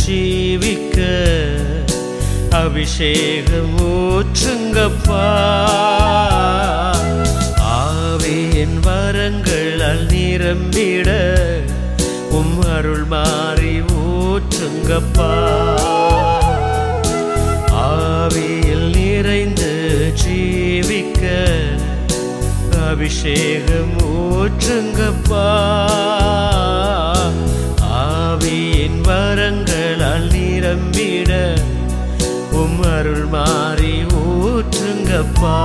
ஜீவிக்க அபிஷேகம் ஊற்றுங்கப்பா ஆவியின் வரங்களால் நிரம்பிட உம் அருள் மாறி ஊற்றுங்கப்பா ஊற்றுங்கப்பா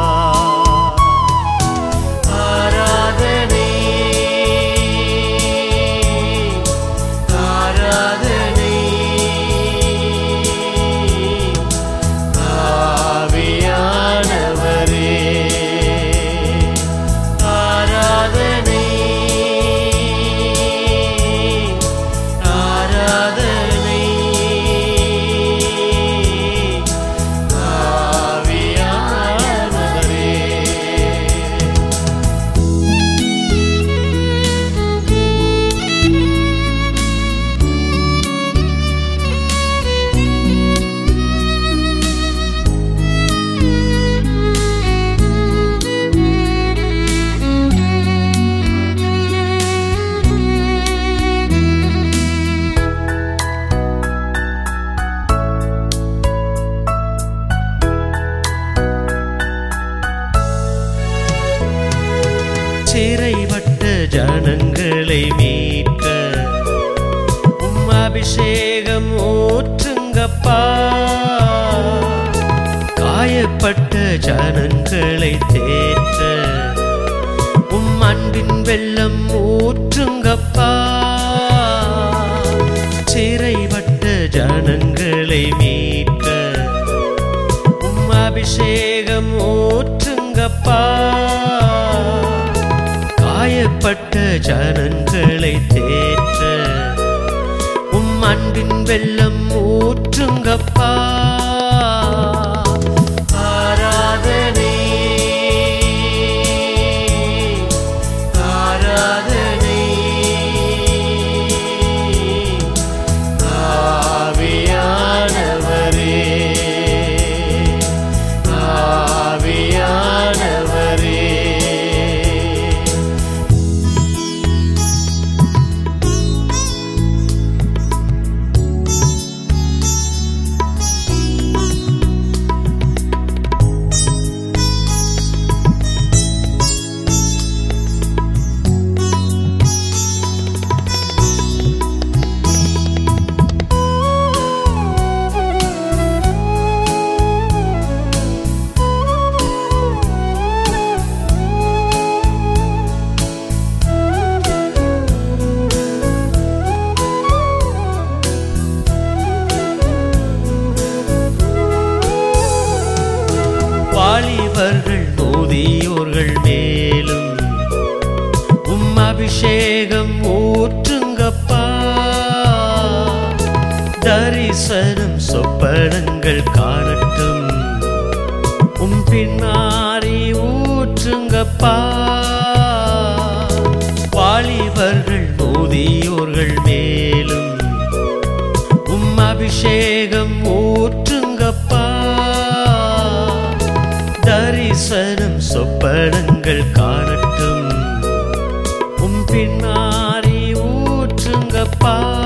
அபிஷேகம் ஊற்றுங்கப்பா காயப்பட்ட ஜனங்களை தேற்ற. உம் அன்பின் வெள்ளம் ஊற்றுங்கப்பா. சிறைப்பட்ட ஜனங்களை மீட்க. உம் அபிஷேகம் ஊற்றுங்கப்பா காயப்பட்ட ஜனங்களை தேற்ற உம் வெள்ளம் ஊற்றுங்கப்பா கண்கள் காணட்டும். உம் பின்னாரி ஊற்றுங்கப்பா. வாலிபர்கள் முதியோர்கள் மேலும் உம் அபிஷேகம் ஊற்றுங்கப்பா. தரிசனம் சொப்பனங்கள் காணட்டும். உம் பின்னாரி ஊற்றுங்கப்பா.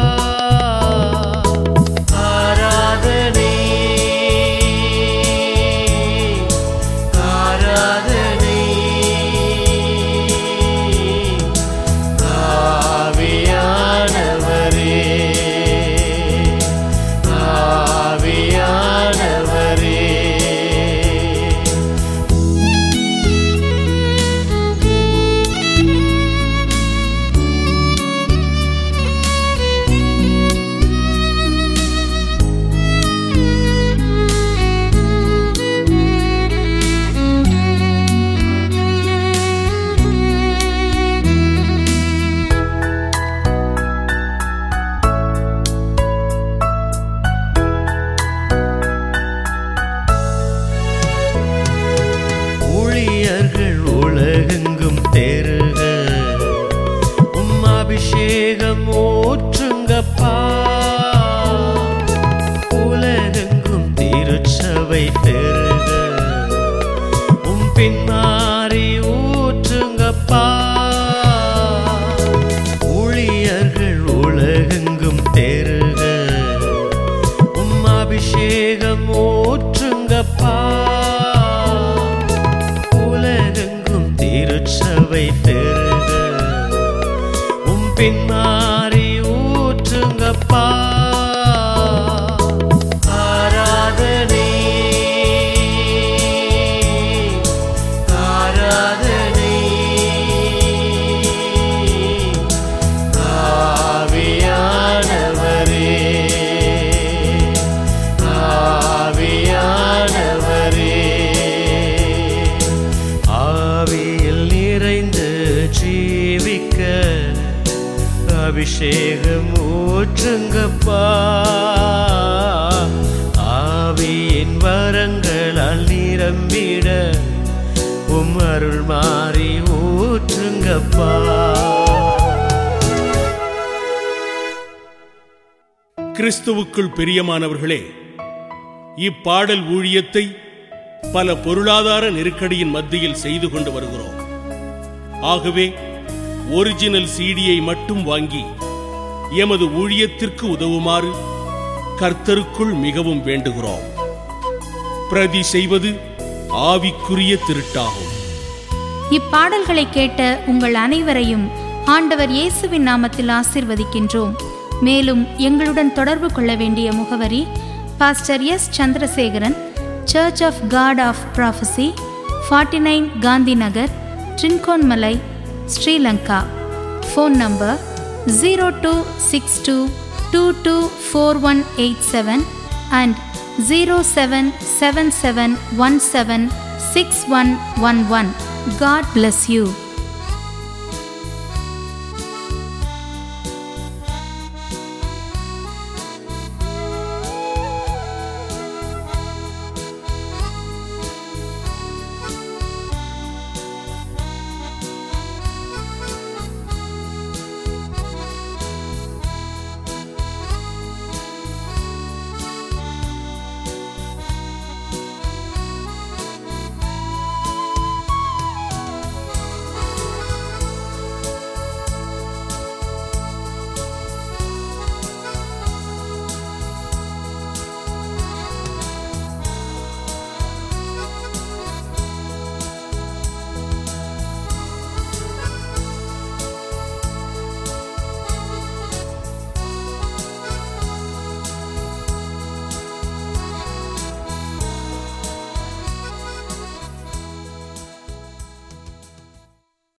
ஊற்றுங்கப்பா உலகெங்கும் திருச்ச திருச்சபை பெருக உம் பின்மாறி ஊற்றுங்கப்பா ஊழியர்கள் உலகெங்கும் பெருக உம் அபிஷேகம் ஊற்றுங்கப்பா உலகெங்கும் திருச்சபை பெருக உம் அபிஷேகம் ஊற்றுங்கப்பா. ஆவியின் வரங்களால் நிரம்பி அருள் மாறி ஊற்றுங்கப்பா. கிறிஸ்துவுக்குள் பிரியமானவர்களே இப்பாடல் ஊழியத்தை பல பொருளாதார நெருக்கடியின் மத்தியில் செய்து கொண்டு வருகிறோம். ஆகவே ஒரிஜினல் சீடியை மட்டும் வாங்கி எமது ஊழியத்திற்கு உதவுமாறு கர்த்தருக்குள் மிகவும் வேண்டுகிறோம். பிரதி செய்வது ஆவிக்குரிய திருட்டாகும். இப்பாடல்களை கேட்ட உங்கள் அனைவரையும் ஆண்டவர் இயேசுவின் நாமத்தில் ஆசிர்வதிக்கின்றோம். மேலும் எங்களுடன் தொடர்பு கொள்ள வேண்டிய முகவரி pastor S. Chandrasekaran church of God of prophecy forty nine Gandhi Nagar Trincomalee Sri Lanka phone number zero two six two two two four one eight seven and zero seven seven seven one seven six one one one God bless you.